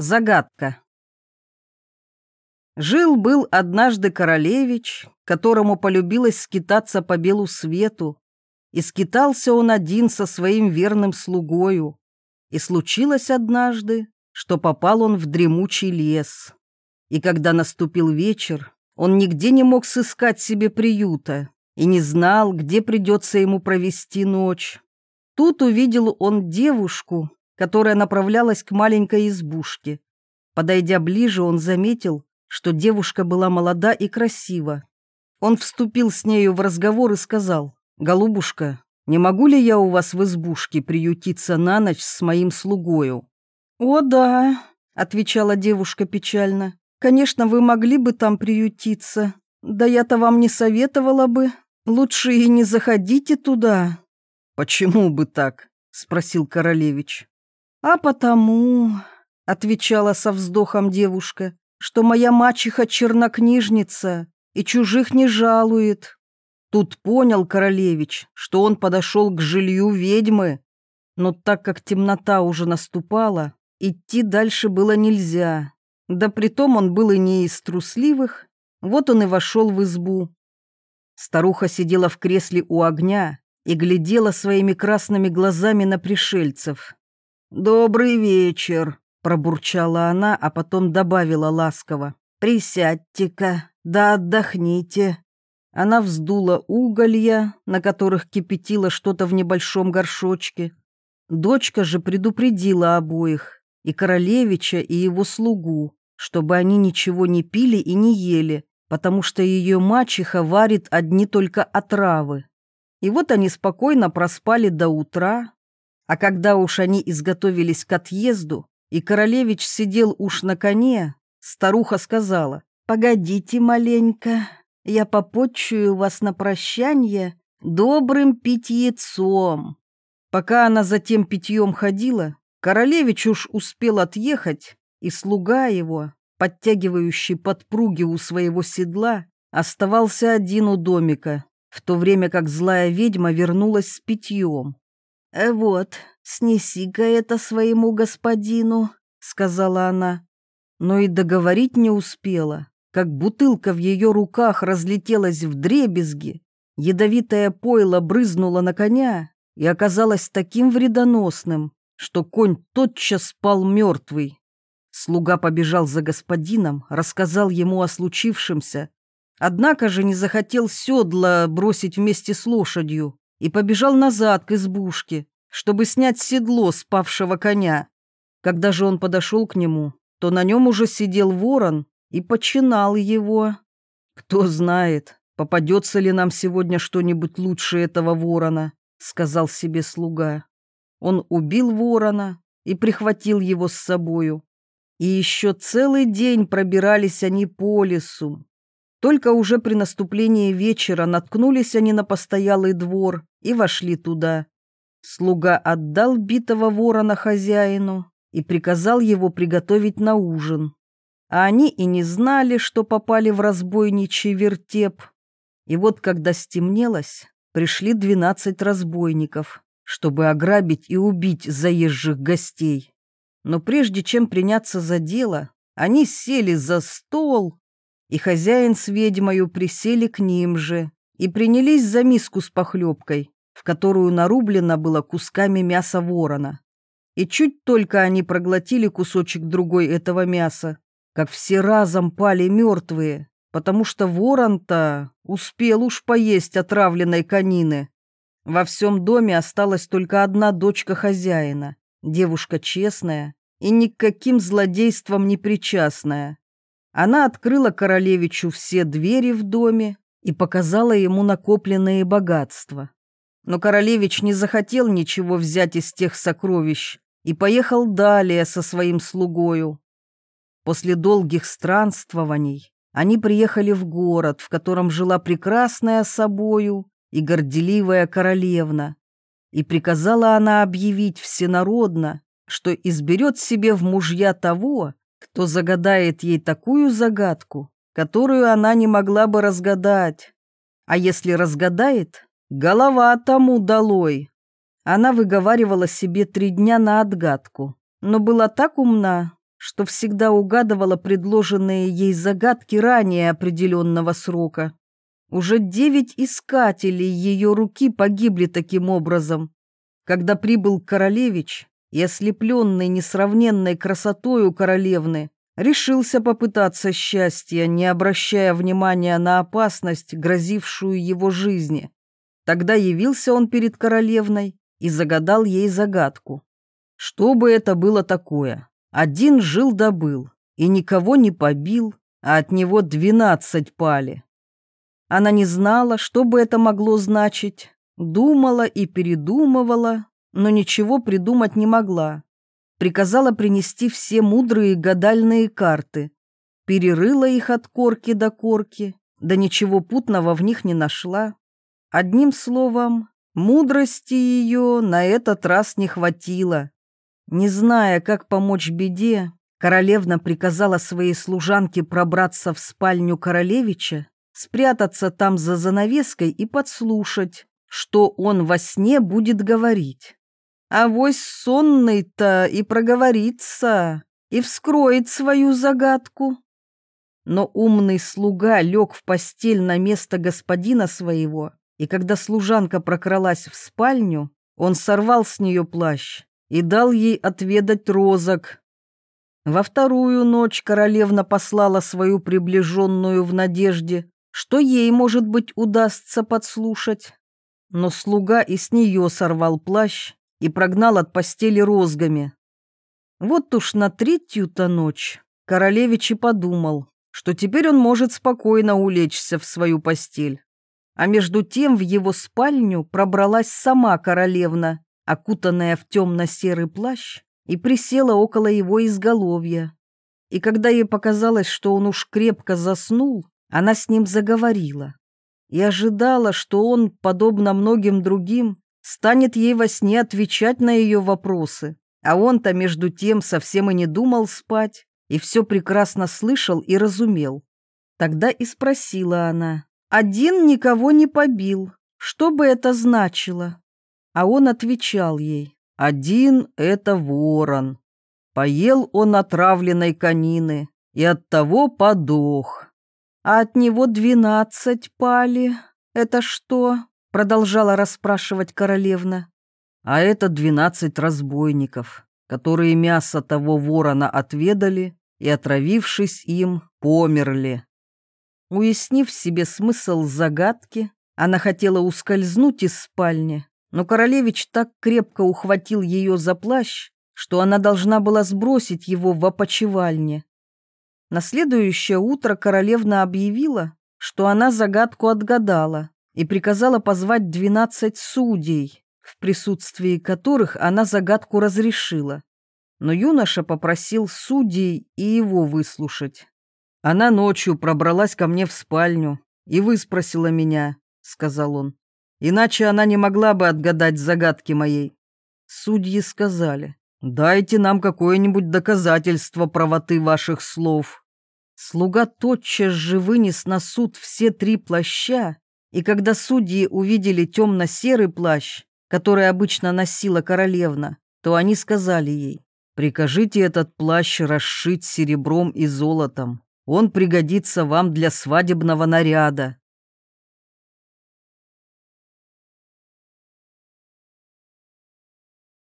Загадка. Жил-был однажды королевич, которому полюбилось скитаться по белу свету, и скитался он один со своим верным слугою. И случилось однажды, что попал он в дремучий лес. И когда наступил вечер, он нигде не мог сыскать себе приюта и не знал, где придется ему провести ночь. Тут увидел он девушку, которая направлялась к маленькой избушке. Подойдя ближе, он заметил, что девушка была молода и красива. Он вступил с нею в разговор и сказал, «Голубушка, не могу ли я у вас в избушке приютиться на ночь с моим слугою?» «О, да», — отвечала девушка печально, «конечно, вы могли бы там приютиться. Да я-то вам не советовала бы. Лучше и не заходите туда». «Почему бы так?» — спросил королевич. «А потому», — отвечала со вздохом девушка, «что моя мачеха чернокнижница и чужих не жалует». Тут понял королевич, что он подошел к жилью ведьмы, но так как темнота уже наступала, идти дальше было нельзя. Да притом он был и не из трусливых, вот он и вошел в избу. Старуха сидела в кресле у огня и глядела своими красными глазами на пришельцев. «Добрый вечер», — пробурчала она, а потом добавила ласково. «Присядьте-ка, да отдохните». Она вздула уголья, на которых кипятила что-то в небольшом горшочке. Дочка же предупредила обоих, и королевича, и его слугу, чтобы они ничего не пили и не ели, потому что ее мачеха варит одни только отравы. И вот они спокойно проспали до утра, а когда уж они изготовились к отъезду, и королевич сидел уж на коне, старуха сказала, «Погодите маленько, я попотчую вас на прощанье добрым питьецом». Пока она за тем питьем ходила, королевич уж успел отъехать, и слуга его, подтягивающий подпруги у своего седла, оставался один у домика, в то время как злая ведьма вернулась с питьем. «Э, «Вот, снеси-ка это своему господину», — сказала она. Но и договорить не успела, как бутылка в ее руках разлетелась в дребезги, ядовитое пойло брызнуло на коня и оказалось таким вредоносным, что конь тотчас спал мертвый. Слуга побежал за господином, рассказал ему о случившемся, однако же не захотел седла бросить вместе с лошадью, и побежал назад к избушке, чтобы снять седло спавшего коня. Когда же он подошел к нему, то на нем уже сидел ворон и починал его. «Кто знает, попадется ли нам сегодня что-нибудь лучше этого ворона», — сказал себе слуга. Он убил ворона и прихватил его с собою. И еще целый день пробирались они по лесу, только уже при наступлении вечера наткнулись они на постоялый двор и вошли туда. Слуга отдал битого ворона хозяину и приказал его приготовить на ужин. А они и не знали, что попали в разбойничий вертеп. И вот когда стемнелось, пришли двенадцать разбойников, чтобы ограбить и убить заезжих гостей. Но прежде чем приняться за дело, они сели за стол и хозяин с ведьмою присели к ним же и принялись за миску с похлебкой, в которую нарублено было кусками мяса ворона. И чуть только они проглотили кусочек другой этого мяса, как все разом пали мертвые, потому что ворон-то успел уж поесть отравленной конины. Во всем доме осталась только одна дочка хозяина, девушка честная и никаким злодейством не причастная. Она открыла королевичу все двери в доме и показала ему накопленные богатства. Но королевич не захотел ничего взять из тех сокровищ и поехал далее со своим слугою. После долгих странствований они приехали в город, в котором жила прекрасная собою и горделивая королевна, и приказала она объявить всенародно, что изберет себе в мужья того, кто загадает ей такую загадку, которую она не могла бы разгадать. А если разгадает, голова тому долой. Она выговаривала себе три дня на отгадку, но была так умна, что всегда угадывала предложенные ей загадки ранее определенного срока. Уже девять искателей ее руки погибли таким образом. Когда прибыл королевич и ослепленный несравненной красотою королевны, решился попытаться счастья, не обращая внимания на опасность, грозившую его жизни. Тогда явился он перед королевной и загадал ей загадку. Что бы это было такое? Один жил да был, и никого не побил, а от него двенадцать пали. Она не знала, что бы это могло значить, думала и передумывала, но ничего придумать не могла. Приказала принести все мудрые гадальные карты. Перерыла их от корки до корки, да ничего путного в них не нашла. Одним словом, мудрости ее на этот раз не хватило. Не зная, как помочь беде, королевна приказала своей служанке пробраться в спальню королевича спрятаться там за занавеской и подслушать, что он во сне будет говорить. А вось сонный-то и проговорится, и вскроет свою загадку. Но умный слуга лег в постель на место господина своего, и когда служанка прокралась в спальню, он сорвал с нее плащ и дал ей отведать розок. Во вторую ночь королевна послала свою приближенную в надежде, что ей, может быть, удастся подслушать. Но слуга и с нее сорвал плащ и прогнал от постели розгами. Вот уж на третью-то ночь королевич и подумал, что теперь он может спокойно улечься в свою постель. А между тем в его спальню пробралась сама королевна, окутанная в темно-серый плащ, и присела около его изголовья. И когда ей показалось, что он уж крепко заснул, она с ним заговорила и ожидала, что он, подобно многим другим, станет ей во сне отвечать на ее вопросы, а он-то между тем совсем и не думал спать, и все прекрасно слышал и разумел. Тогда и спросила она, «Один никого не побил, что бы это значило?» А он отвечал ей, «Один — это ворон. Поел он отравленной конины и оттого подох» а от него двенадцать пали. Это что?» — продолжала расспрашивать королевна. «А это двенадцать разбойников, которые мясо того ворона отведали и, отравившись им, померли». Уяснив себе смысл загадки, она хотела ускользнуть из спальни, но королевич так крепко ухватил ее за плащ, что она должна была сбросить его в опочивальне. На следующее утро королевна объявила, что она загадку отгадала и приказала позвать двенадцать судей, в присутствии которых она загадку разрешила. Но юноша попросил судей и его выслушать. «Она ночью пробралась ко мне в спальню и выспросила меня», — сказал он. «Иначе она не могла бы отгадать загадки моей». Судьи сказали, «Дайте нам какое-нибудь доказательство правоты ваших слов». Слуга тотчас же вынес на суд все три плаща, и когда судьи увидели темно-серый плащ, который обычно носила королевна, то они сказали ей, «Прикажите этот плащ расшить серебром и золотом. Он пригодится вам для свадебного наряда».